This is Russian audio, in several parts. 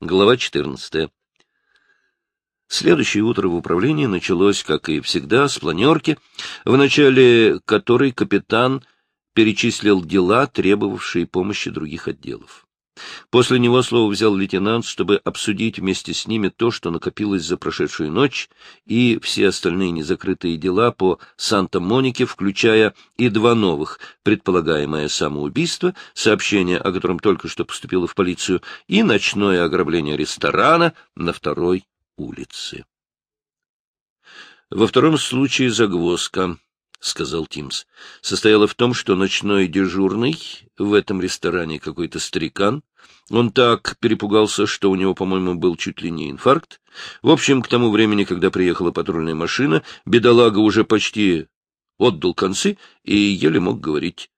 Глава 14. Следующее утро в управлении началось, как и всегда, с планерки, в начале которой капитан перечислил дела, требовавшие помощи других отделов. После него слово взял лейтенант, чтобы обсудить вместе с ними то, что накопилось за прошедшую ночь, и все остальные незакрытые дела по Санта-Монике, включая и два новых, предполагаемое самоубийство, сообщение о котором только что поступило в полицию, и ночное ограбление ресторана на второй улице. Во втором случае загвоздка — сказал Тимс, — состояла в том, что ночной дежурный в этом ресторане какой-то старикан. Он так перепугался, что у него, по-моему, был чуть ли не инфаркт. В общем, к тому времени, когда приехала патрульная машина, бедолага уже почти отдал концы и еле мог говорить.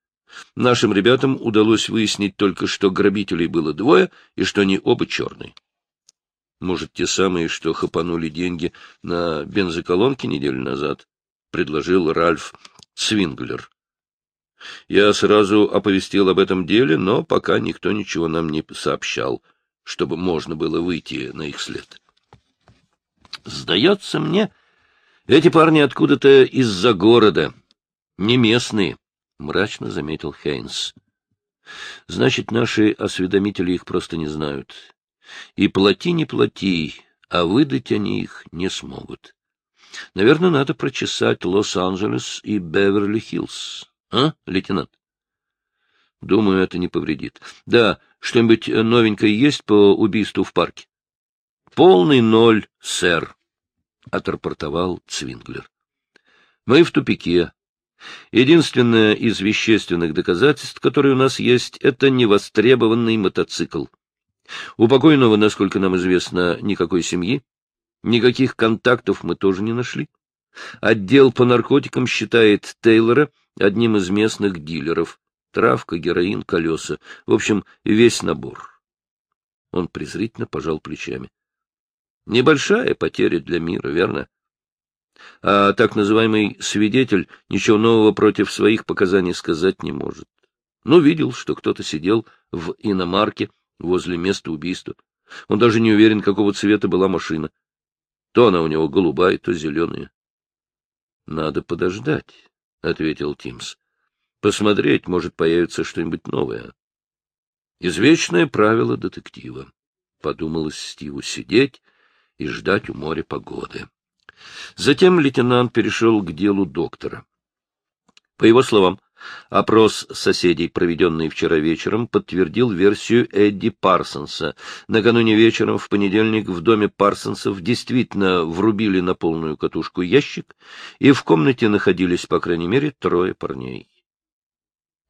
Нашим ребятам удалось выяснить только, что грабителей было двое и что они оба черные. Может, те самые, что хапанули деньги на бензоколонке неделю назад? — предложил Ральф Цвинглер. Я сразу оповестил об этом деле, но пока никто ничего нам не сообщал, чтобы можно было выйти на их след. Сдается мне, эти парни откуда-то из-за города, не местные, — мрачно заметил Хейнс. Значит, наши осведомители их просто не знают. И плати, не плати, а выдать они их не смогут. Наверное, надо прочесать Лос-Анджелес и Беверли-Хиллз. А, лейтенант? Думаю, это не повредит. Да, что-нибудь новенькое есть по убийству в парке? Полный ноль, сэр, — отрапортовал Цвинглер. Мы в тупике. Единственное из вещественных доказательств, которые у нас есть, это невостребованный мотоцикл. У покойного, насколько нам известно, никакой семьи. Никаких контактов мы тоже не нашли. Отдел по наркотикам считает Тейлора одним из местных дилеров. Травка, героин, колеса. В общем, весь набор. Он презрительно пожал плечами. Небольшая потеря для мира, верно? А так называемый свидетель ничего нового против своих показаний сказать не может. Ну, видел, что кто-то сидел в иномарке возле места убийства. Он даже не уверен, какого цвета была машина. То она у него голубая, то зеленая. — Надо подождать, — ответил Тимс. — Посмотреть, может, появится что-нибудь новое. Извечное правило детектива. Подумалось Стиву сидеть и ждать у моря погоды. Затем лейтенант перешел к делу доктора. По его словам, Опрос соседей, проведенный вчера вечером, подтвердил версию Эдди Парсонса. Накануне вечером в понедельник в доме Парсонсов действительно врубили на полную катушку ящик, и в комнате находились, по крайней мере, трое парней.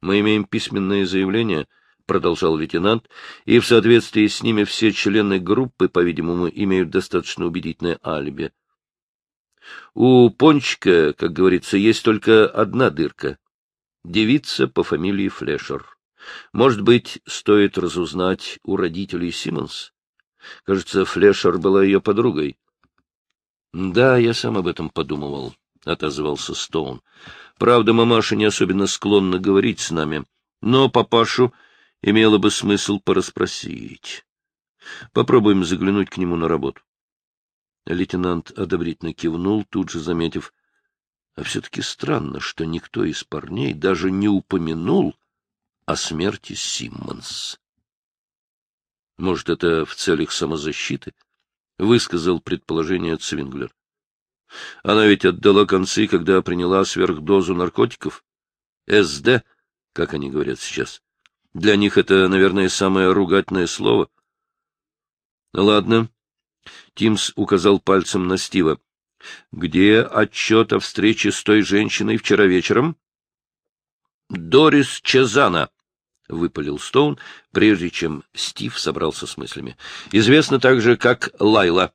«Мы имеем письменное заявление», — продолжал лейтенант, — «и в соответствии с ними все члены группы, по-видимому, имеют достаточно убедительное алиби». У Пончика, как говорится, есть только одна дырка девица по фамилии Флешер. Может быть, стоит разузнать у родителей Симмонс? Кажется, Флешер была ее подругой. — Да, я сам об этом подумывал, — отозвался Стоун. — Правда, мамаша не особенно склонна говорить с нами, но папашу имело бы смысл порасспросить. Попробуем заглянуть к нему на работу. Лейтенант одобрительно кивнул, тут же заметив, а все-таки странно, что никто из парней даже не упомянул о смерти Симмонс. Может, это в целях самозащиты? Высказал предположение Цвинглер. Она ведь отдала концы, когда приняла сверхдозу наркотиков. СД, как они говорят сейчас. Для них это, наверное, самое ругательное слово. Ладно. Тимс указал пальцем на Стива. — Где отчет о встрече с той женщиной вчера вечером? — Дорис Чезана, — выпалил Стоун, прежде чем Стив собрался с мыслями. — Известно также как Лайла.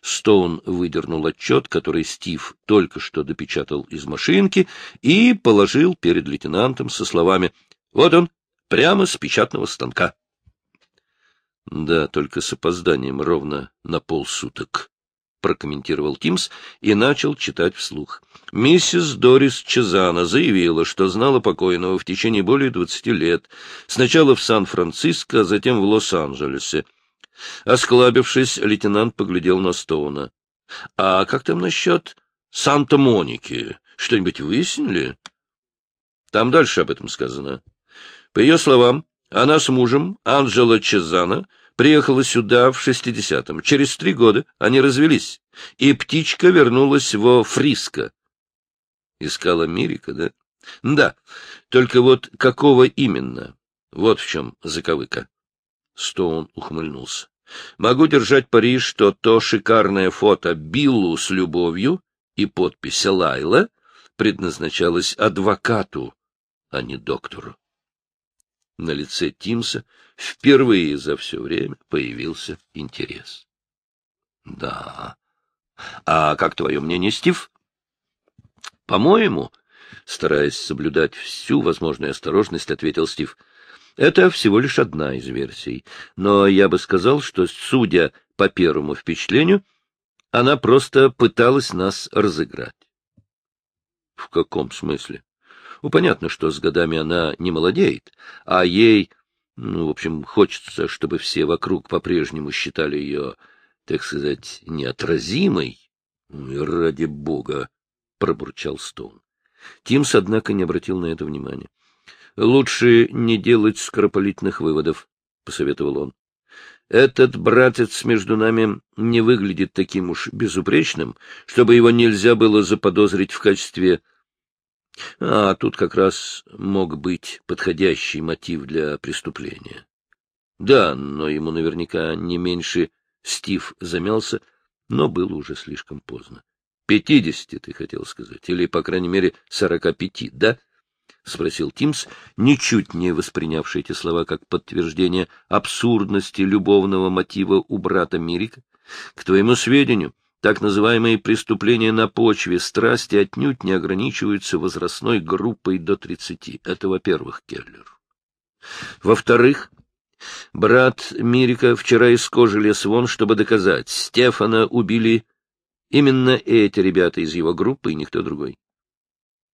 Стоун выдернул отчет, который Стив только что допечатал из машинки, и положил перед лейтенантом со словами «Вот он, прямо с печатного станка». Да, только с опозданием ровно на полсуток. — прокомментировал Тимс и начал читать вслух. Миссис Дорис Чезана заявила, что знала покойного в течение более двадцати лет, сначала в Сан-Франциско, а затем в Лос-Анджелесе. Осклабившись, лейтенант поглядел на Стоуна. — А как там насчет Санта-Моники? Что-нибудь выяснили? Там дальше об этом сказано. По ее словам, она с мужем, Анджело Чезана, приехала сюда в шестидесятом. Через три года они развелись, и птичка вернулась во Фриско. Искала Мирика, да? Да, только вот какого именно? Вот в чем заковыка. Стоун ухмыльнулся. Могу держать пари, что то шикарное фото Биллу с любовью и подпись Лайла предназначалось адвокату, а не доктору. На лице Тимса впервые за все время появился интерес. — Да. А как твое мнение, Стив? — По-моему, стараясь соблюдать всю возможную осторожность, ответил Стив, — это всего лишь одна из версий. Но я бы сказал, что, судя по первому впечатлению, она просто пыталась нас разыграть. — В каком смысле? Ну, понятно, что с годами она не молодеет, а ей, ну, в общем, хочется, чтобы все вокруг по-прежнему считали ее, так сказать, неотразимой. Ну, и ради бога, — пробурчал Стоун. Тимс, однако, не обратил на это внимания. — Лучше не делать скоропалительных выводов, — посоветовал он. — Этот братец между нами не выглядит таким уж безупречным, чтобы его нельзя было заподозрить в качестве а тут как раз мог быть подходящий мотив для преступления. Да, но ему наверняка не меньше Стив замялся, но было уже слишком поздно. Пятидесяти, ты хотел сказать, или, по крайней мере, сорока пяти, да? — спросил Тимс, ничуть не воспринявший эти слова как подтверждение абсурдности любовного мотива у брата Мирика. — К твоему сведению, так называемые преступления на почве страсти отнюдь не ограничиваются возрастной группой до 30. Это, во-первых, Келлер. Во-вторых, брат Мирика вчера из кожи лез вон, чтобы доказать, Стефана убили именно эти ребята из его группы и никто другой.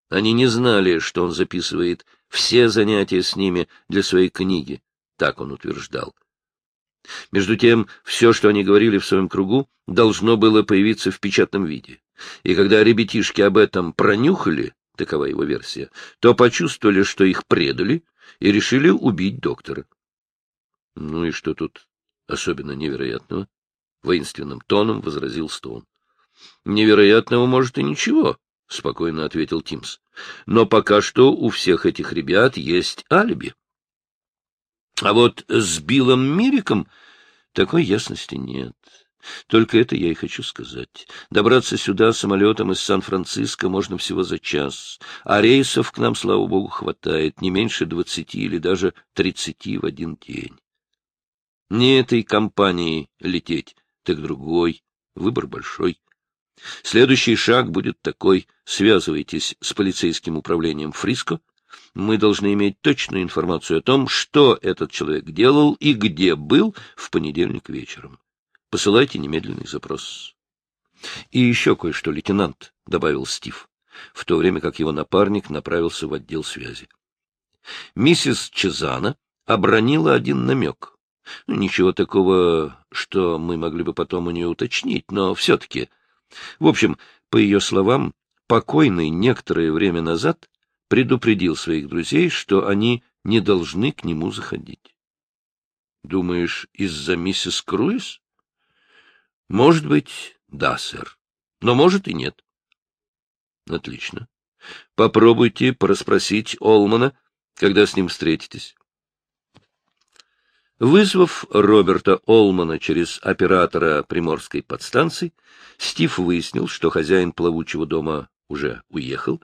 Они не знали, что он записывает все занятия с ними для своей книги, так он утверждал. Между тем, все, что они говорили в своем кругу, должно было появиться в печатном виде. И когда ребятишки об этом пронюхали, такова его версия, то почувствовали, что их предали, и решили убить доктора. — Ну и что тут особенно невероятного? — воинственным тоном возразил Стоун. — Невероятного, может, и ничего, — спокойно ответил Тимс. — Но пока что у всех этих ребят есть алиби. А вот с Биллом Мириком такой ясности нет. Только это я и хочу сказать. Добраться сюда самолетом из Сан-Франциско можно всего за час, а рейсов к нам, слава богу, хватает не меньше двадцати или даже тридцати в один день. Не этой компании лететь, так другой. Выбор большой. Следующий шаг будет такой. Связывайтесь с полицейским управлением Фриско, мы должны иметь точную информацию о том, что этот человек делал и где был в понедельник вечером. Посылайте немедленный запрос. — И еще кое-что, лейтенант, — добавил Стив, в то время как его напарник направился в отдел связи. Миссис Чезана обронила один намек. Ничего такого, что мы могли бы потом у нее уточнить, но все-таки... В общем, по ее словам, покойный некоторое время назад предупредил своих друзей, что они не должны к нему заходить. — Думаешь, из-за миссис Круиз? — Может быть, да, сэр. Но может и нет. — Отлично. Попробуйте порасспросить Олмана, когда с ним встретитесь. Вызвав Роберта Олмана через оператора приморской подстанции, Стив выяснил, что хозяин плавучего дома уже уехал,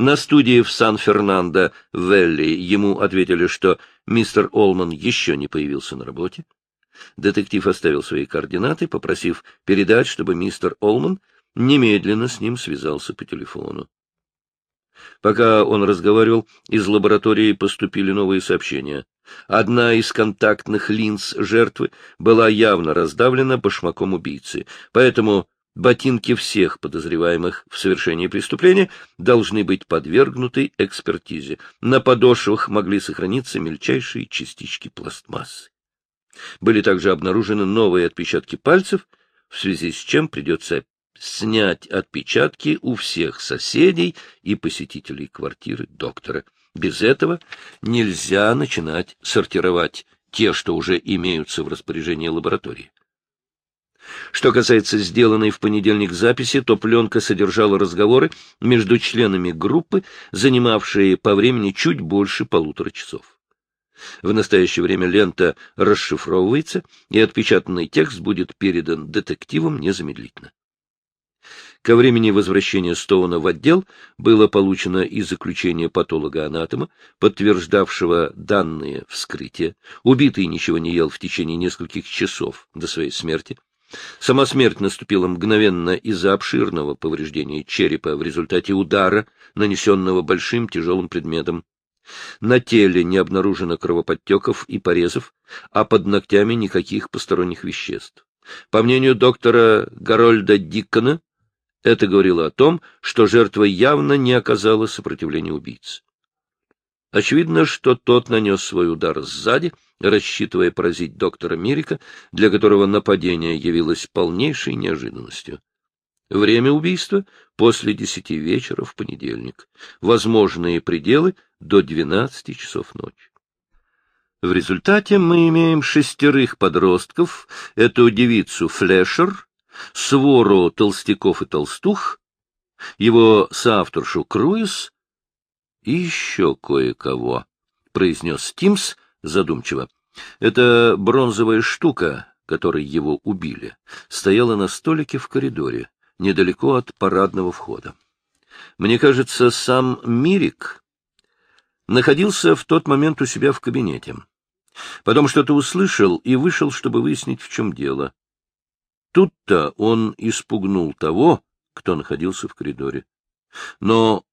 на студии в Сан-Фернандо-Велли ему ответили, что мистер Олман еще не появился на работе. Детектив оставил свои координаты, попросив передать, чтобы мистер Олман немедленно с ним связался по телефону. Пока он разговаривал, из лаборатории поступили новые сообщения. Одна из контактных линз жертвы была явно раздавлена башмаком убийцы, поэтому Ботинки всех подозреваемых в совершении преступления должны быть подвергнуты экспертизе. На подошвах могли сохраниться мельчайшие частички пластмассы. Были также обнаружены новые отпечатки пальцев, в связи с чем придется снять отпечатки у всех соседей и посетителей квартиры доктора. Без этого нельзя начинать сортировать те, что уже имеются в распоряжении лаборатории. Что касается сделанной в понедельник записи, то пленка содержала разговоры между членами группы, занимавшие по времени чуть больше полутора часов. В настоящее время лента расшифровывается, и отпечатанный текст будет передан детективам незамедлительно. Ко времени возвращения Стоуна в отдел было получено и заключение патолога-анатома, подтверждавшего данные вскрытия. Убитый ничего не ел в течение нескольких часов до своей смерти. Сама смерть наступила мгновенно из-за обширного повреждения черепа в результате удара, нанесенного большим тяжелым предметом. На теле не обнаружено кровоподтеков и порезов, а под ногтями никаких посторонних веществ. По мнению доктора Гарольда Диккона, это говорило о том, что жертва явно не оказала сопротивления убийце. Очевидно, что тот нанес свой удар сзади, рассчитывая поразить доктора Мирика, для которого нападение явилось полнейшей неожиданностью. Время убийства — после десяти вечера в понедельник. Возможные пределы — до двенадцати часов ночи. В результате мы имеем шестерых подростков, эту девицу Флешер, свору толстяков и толстух, его соавторшу Круиз и еще кое-кого, — произнес Тимс задумчиво. Эта бронзовая штука, которой его убили, стояла на столике в коридоре, недалеко от парадного входа. Мне кажется, сам Мирик находился в тот момент у себя в кабинете. Потом что-то услышал и вышел, чтобы выяснить, в чем дело. Тут-то он испугнул того, кто находился в коридоре. Но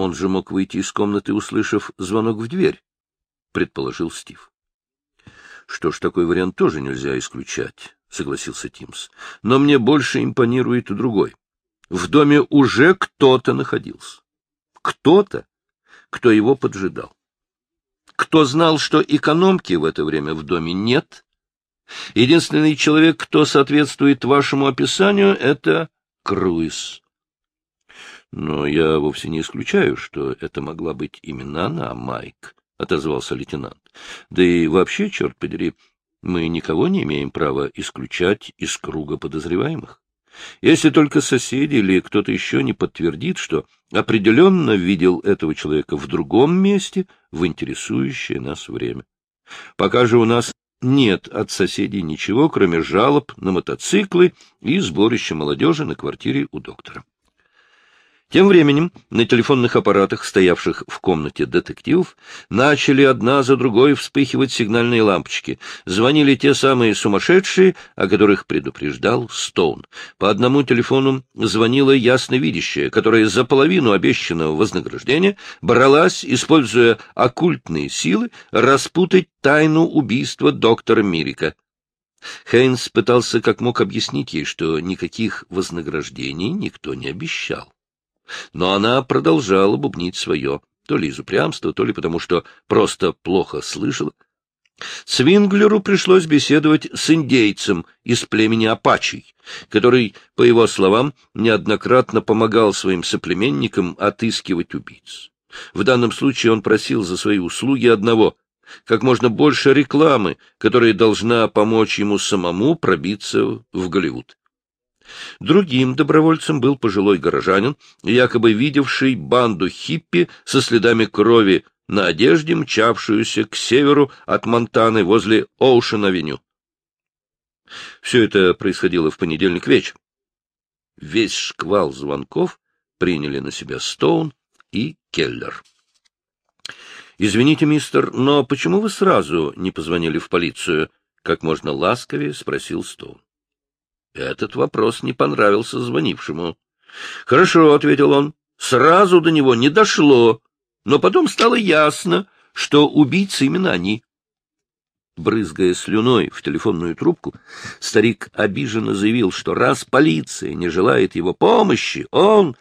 он же мог выйти из комнаты, услышав звонок в дверь, — предположил Стив. — Что ж, такой вариант тоже нельзя исключать, — согласился Тимс. — Но мне больше импонирует другой. В доме уже кто-то находился. Кто-то, кто его поджидал. Кто знал, что экономки в это время в доме нет, Единственный человек, кто соответствует вашему описанию, — это Круиз. Но я вовсе не исключаю, что это могла быть именно она, Майк, — отозвался лейтенант. Да и вообще, черт подери, мы никого не имеем права исключать из круга подозреваемых. Если только соседи или кто-то еще не подтвердит, что определенно видел этого человека в другом месте в интересующее нас время. Пока же у нас нет от соседей ничего, кроме жалоб на мотоциклы и сборища молодежи на квартире у доктора. Тем временем на телефонных аппаратах, стоявших в комнате детективов, начали одна за другой вспыхивать сигнальные лампочки. Звонили те самые сумасшедшие, о которых предупреждал Стоун. По одному телефону звонила ясновидящая, которая за половину обещанного вознаграждения бралась, используя оккультные силы, распутать тайну убийства доктора Мирика. Хейнс пытался как мог объяснить ей, что никаких вознаграждений никто не обещал. Но она продолжала бубнить свое, то ли из упрямства, то ли потому, что просто плохо слышала. Свинглеру пришлось беседовать с индейцем из племени Апачей, который, по его словам, неоднократно помогал своим соплеменникам отыскивать убийц. В данном случае он просил за свои услуги одного — как можно больше рекламы, которая должна помочь ему самому пробиться в Голливуд. Другим добровольцем был пожилой горожанин, якобы видевший банду хиппи со следами крови на одежде, мчавшуюся к северу от Монтаны возле Оушен-авеню. Все это происходило в понедельник вечер. Весь шквал звонков приняли на себя Стоун и Келлер. «Извините, мистер, но почему вы сразу не позвонили в полицию?» — как можно ласковее спросил Стоун. Этот вопрос не понравился звонившему. — Хорошо, — ответил он, — сразу до него не дошло, но потом стало ясно, что убийцы именно они. Брызгая слюной в телефонную трубку, старик обиженно заявил, что раз полиция не желает его помощи, он...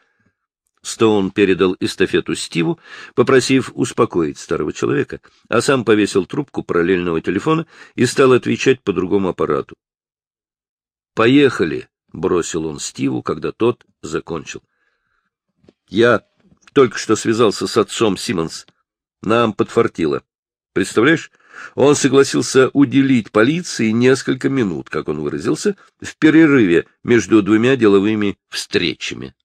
Стоун передал эстафету Стиву, попросив успокоить старого человека, а сам повесил трубку параллельного телефона и стал отвечать по другому аппарату. «Поехали!» — бросил он Стиву, когда тот закончил. «Я только что связался с отцом Симмонс. Нам подфартило. Представляешь, он согласился уделить полиции несколько минут, как он выразился, в перерыве между двумя деловыми встречами.